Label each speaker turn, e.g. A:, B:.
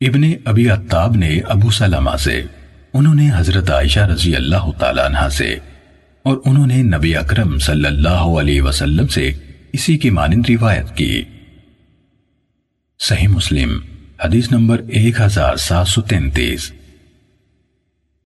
A: ابن ابی عطاب نے ابو سلمہ سے، انہوں نے حضرت عائشہ رضی اللہ تعالیٰ عنہ سے، اور انہوں نے نبی اکرم صلی اللہ علیہ وسلم سے اسی کی مانند روایت کی۔ صحیح مسلم، حدیث نمبر ایک ہزار سات سو تینتیس۔